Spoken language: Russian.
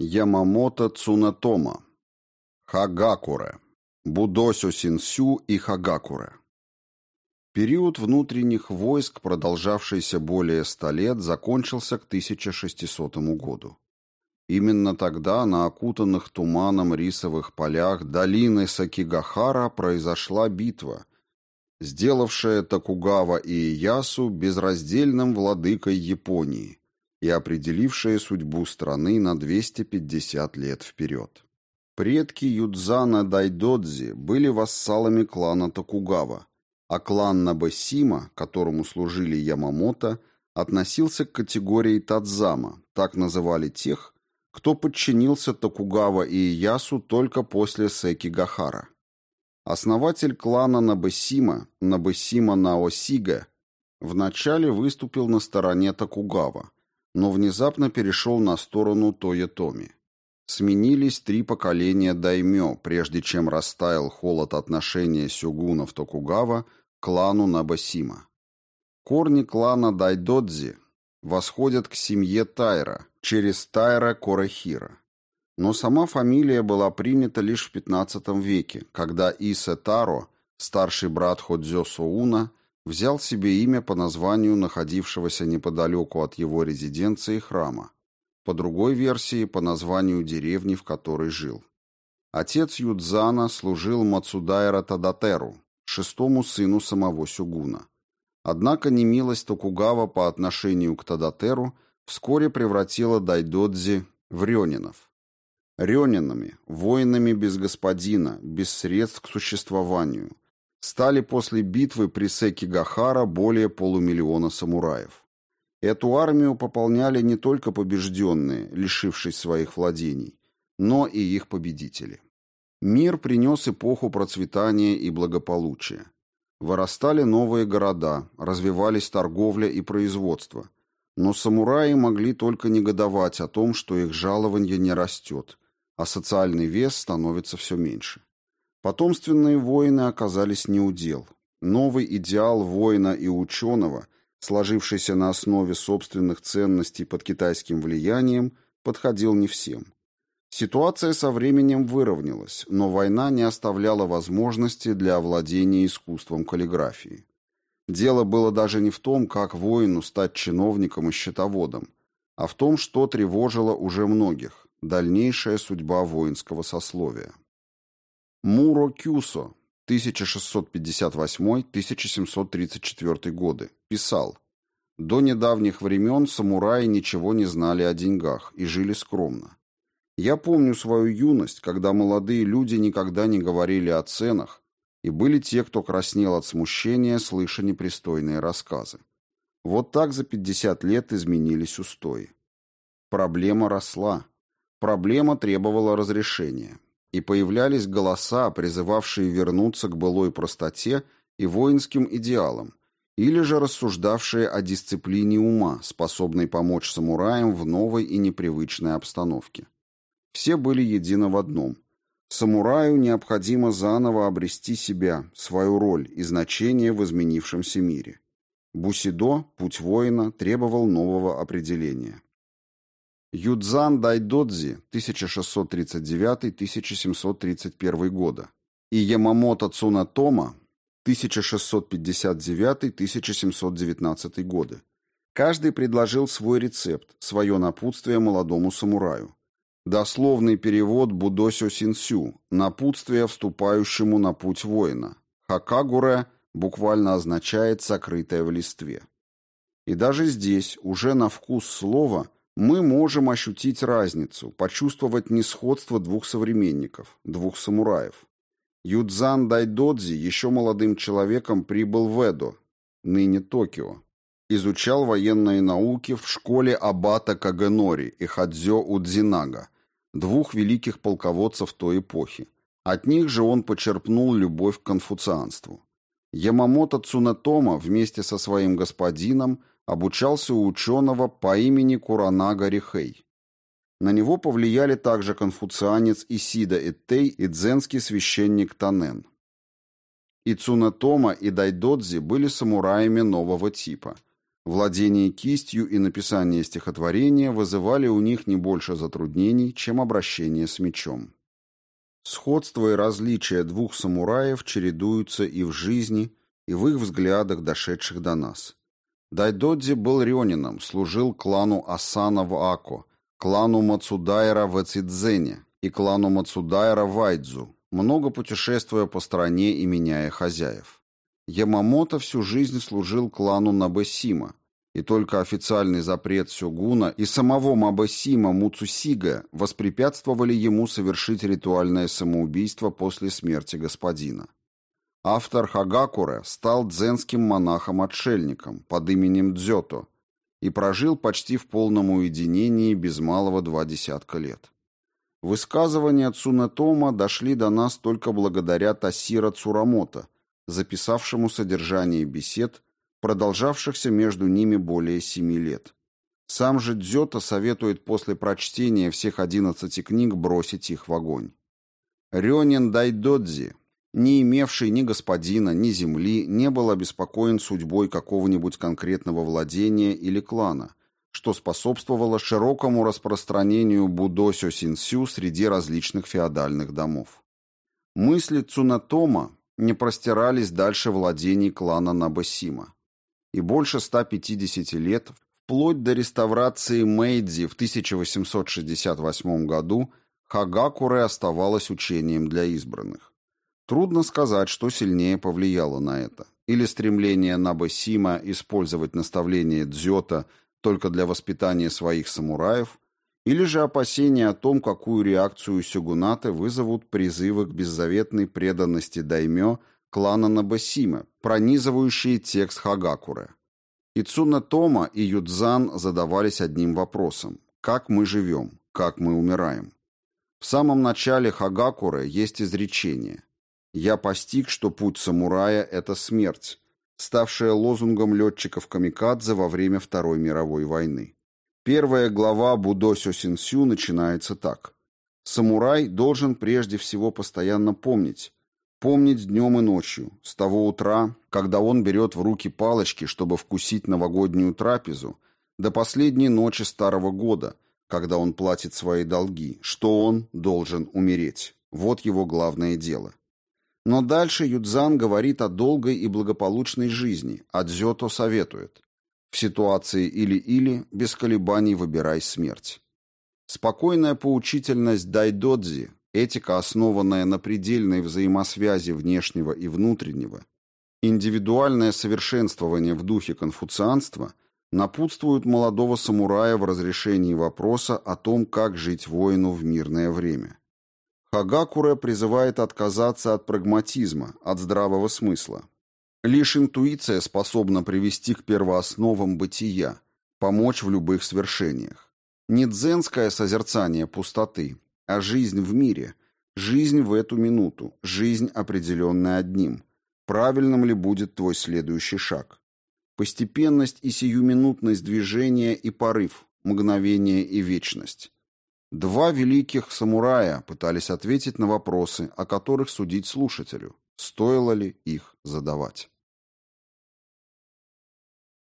Ямамото Цунатома, Хагакуре, Будосю Синсю и Хагакуре. Период внутренних войск, продолжавшийся более ста лет, закончился к 1600 году. Именно тогда на окутанных туманом рисовых полях долины Сакигахара произошла битва, сделавшая Токугава и Иясу безраздельным владыкой Японии, и определившее судьбу страны на 250 лет вперед. Предки Юдзана Дайдодзи были вассалами клана Токугава, а клан Набасима, которому служили Ямамото, относился к категории Тадзама, так называли тех, кто подчинился Токугава и Иясу только после Секи Гахара. Основатель клана Набасима, Набасима Наосига, вначале выступил на стороне Токугава, но внезапно перешел на сторону Тоетоми. Сменились три поколения даймё, прежде чем растаял холод отношения сёгунов Токугава к клану Набасима. Корни клана Дайдодзи восходят к семье Тайра через Тайра Корахира. Но сама фамилия была принята лишь в XV веке, когда Исе Таро, старший брат Ходзё Соуна, взял себе имя по названию находившегося неподалеку от его резиденции храма, по другой версии по названию деревни, в которой жил. Отец Юдзана служил Мацудайра Тадатеру, шестому сыну самого Сюгуна. Однако немилость Токугава по отношению к Тадатеру вскоре превратила Дайдодзи в рёнинов. Рёнинами, воинами без господина, без средств к существованию – стали после битвы при Секигахара более полумиллиона самураев. Эту армию пополняли не только побежденные, лишившись своих владений, но и их победители. Мир принес эпоху процветания и благополучия. Вырастали новые города, развивались торговля и производство. Но самураи могли только негодовать о том, что их жалование не растет, а социальный вес становится все меньше. Потомственные воины оказались неудел. Новый идеал воина и ученого, сложившийся на основе собственных ценностей под китайским влиянием, подходил не всем. Ситуация со временем выровнялась, но война не оставляла возможности для овладения искусством каллиграфии. Дело было даже не в том, как воину стать чиновником и счетоводом, а в том, что тревожило уже многих – дальнейшая судьба воинского сословия. Муро Кюсо, 1658-1734 годы, писал «До недавних времен самураи ничего не знали о деньгах и жили скромно. Я помню свою юность, когда молодые люди никогда не говорили о ценах, и были те, кто краснел от смущения, слыша непристойные рассказы. Вот так за 50 лет изменились устои. Проблема росла. Проблема требовала разрешения и появлялись голоса, призывавшие вернуться к былой простоте и воинским идеалам, или же рассуждавшие о дисциплине ума, способной помочь самураям в новой и непривычной обстановке. Все были едины в одном. Самураю необходимо заново обрести себя, свою роль и значение в изменившемся мире. Бусидо, путь воина, требовал нового определения. Юдзан Дайдодзи 1639-1731 года и Ямамото Цунатома 1659-1719 годы. Каждый предложил свой рецепт, свое напутствие молодому самураю. Дословный перевод Будосё Синсю «Напутствие вступающему на путь воина». Хакагуре буквально означает «сокрытое в листве». И даже здесь, уже на вкус слова – мы можем ощутить разницу, почувствовать несходство двух современников, двух самураев. Юдзан Дайдодзи еще молодым человеком прибыл в Эдо, ныне Токио. Изучал военные науки в школе Абата Кагенори и Хадзё Удзинага, двух великих полководцев той эпохи. От них же он почерпнул любовь к конфуцианству. Ямамото Цунетома вместе со своим господином обучался у ученого по имени Куранага Рихей. На него повлияли также конфуцианец Исида Эттей и дзенский священник Танен. И Цунетома, и Дайдодзи были самураями нового типа. Владение кистью и написание стихотворения вызывали у них не больше затруднений, чем обращение с мечом. Сходство и различия двух самураев чередуются и в жизни, и в их взглядах, дошедших до нас. Дайдодзи был рёнином, служил клану Асана в Ако, клану Мацудайра в Эцидзене и клану Мацудайра в Айдзу, много путешествуя по стране и меняя хозяев. Ямамото всю жизнь служил клану Набесима, и только официальный запрет Сёгуна и самого Мабесима Муцусига воспрепятствовали ему совершить ритуальное самоубийство после смерти господина. Автор Хагакуре стал дзенским монахом-отшельником под именем Дзёто и прожил почти в полном уединении без малого два десятка лет. Высказывания Цунетома дошли до нас только благодаря Тасира Цурамото, записавшему содержание бесед, продолжавшихся между ними более семи лет. Сам же Дзёто советует после прочтения всех одиннадцати книг бросить их в огонь. Рёнин Дайдодзи, не имевший ни господина, ни земли, не был обеспокоен судьбой какого-нибудь конкретного владения или клана, что способствовало широкому распространению будосё синсю среди различных феодальных домов. Мысли Цунатома не простирались дальше владений клана Набасима. И больше 150 лет, вплоть до реставрации Мэйдзи в 1868 году, Хагакуре оставалось учением для избранных. Трудно сказать, что сильнее повлияло на это. Или стремление Набасима использовать наставление Дзёта только для воспитания своих самураев, или же опасения о том, какую реакцию сёгунаты вызовут призывы к беззаветной преданности даймё клана Набасима, пронизывающие текст Хагакуры. И Цуна Тома и Юдзан задавались одним вопросом – как мы живем, как мы умираем. В самом начале Хагакуры есть изречение я постиг, что путь самурая – это смерть, ставшая лозунгом летчиков Камикадзе во время Второй мировой войны. Первая глава Будосё Синсю начинается так. Самурай должен прежде всего постоянно помнить, помнить днем и ночью, с того утра, когда он берет в руки палочки, чтобы вкусить новогоднюю трапезу, до последней ночи старого года, когда он платит свои долги, что он должен умереть. Вот его главное дело. Но дальше Юдзан говорит о долгой и благополучной жизни, а Дзёто советует. В ситуации или-или без колебаний выбирай смерть. Спокойная поучительность дайдодзи, этика, основанная на предельной взаимосвязи внешнего и внутреннего, индивидуальное совершенствование в духе конфуцианства напутствуют молодого самурая в разрешении вопроса о том, как жить воину в мирное время. Хагакуре призывает отказаться от прагматизма, от здравого смысла. Лишь интуиция способна привести к первоосновам бытия, помочь в любых свершениях. Не дзенское созерцание пустоты, а жизнь в мире, жизнь в эту минуту, жизнь, определенная одним. Правильным ли будет твой следующий шаг? Постепенность и сиюминутность движения и порыв, мгновение и вечность. Два великих самурая пытались ответить на вопросы, о которых судить слушателю, стоило ли их задавать.